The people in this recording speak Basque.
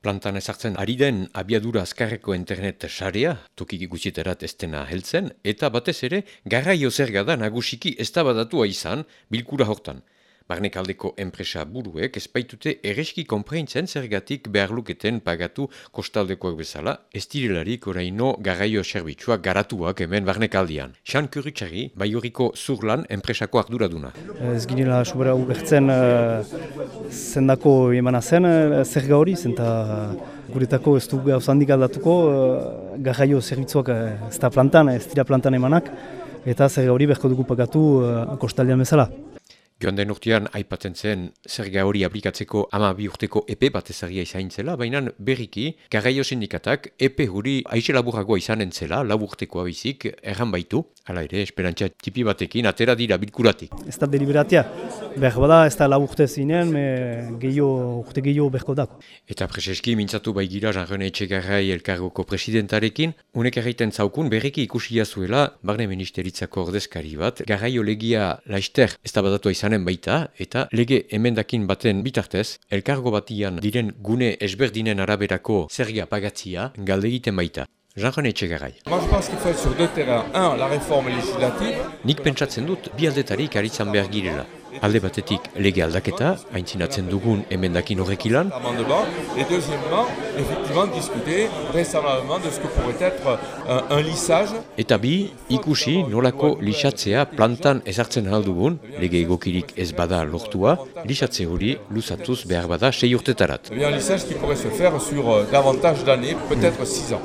Plantan ezartzen ari den abiadura azkarreko internet sarea, tokik gutxiterat ez dena heltzen, eta batez ere, garraio zerga da nagusiki ez izan bilkura hortan. Barnekaldeko enpresa buruek espaitute ereski konpreintzen zergatik behar luketen pagatu kostaldekoak bezala, ez oraino garraio serbitzuak garatuak hemen Barnekaldian. Xan Kuritsari, Baioriko Zurlan enpresako arduraduna. Ez ginela sobera ubertzen uh, zendako emana zen uh, zerga hori, zenta guretako ez du gauz handik aldatuko uh, garraio zerbitzuak ez da plantan, ez dira plantan emanak, eta zerga hori berko dugu pagatu uh, kostaldean bezala. Joan den urtean aipatzen zen zerga hori aplikatzeko ama bi urteko epe bat ezagia izain zela, baina berriki, garraio sindikatak epe huri aixe laburragoa izan entzela, laburteko abizik, erran baitu, hala ere, esperantza tipi batekin, atera dira bilkuratik. Ez da deliberatia, behar bada, ez da laburte zinen, me gehiago, urte gehiago berko dako. Eta preseski mintzatu bai gira Jean-René Etxegarrai elkargoko presidentarekin, unek erraiten zaukun berriki ikusia zuela, barne ministeritzako ordezkari bat, garraio legia laister ez da badatu izan izanen baita, eta lege emendakin baten bitartez, elkargo batian diren gune esberdinen araberako zergia pagatzia galde egiten baita. Jean-René Txegarai. Moi, je pense qu'il faut être sur deux terrains. Un, la réforme législative. Nik pentsatzen dut, bi aldetarik aritzan behar girela. Alde batetik lege aldaketa, haintzinatzen dugun emendakin horrek ilan. Et deuxièmement, effectivement, discuter récemment de ce que pourrait être un, un lissage. Eta bi, ikusi nolako lisatzea plantan ezartzen aldugun, lege egokirik ez bada lortua, lisatze hori luzatuz behar bada sei urtetarat. Eh un lissage qui pourrait se faire sur euh, davantage d'années, peut-être 6 ans.